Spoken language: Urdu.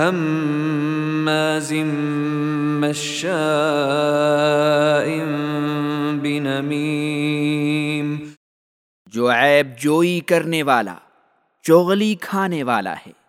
هماز مشاء بنمیم جو عیب جوئی کرنے والا چغلی کھانے والا ہے۔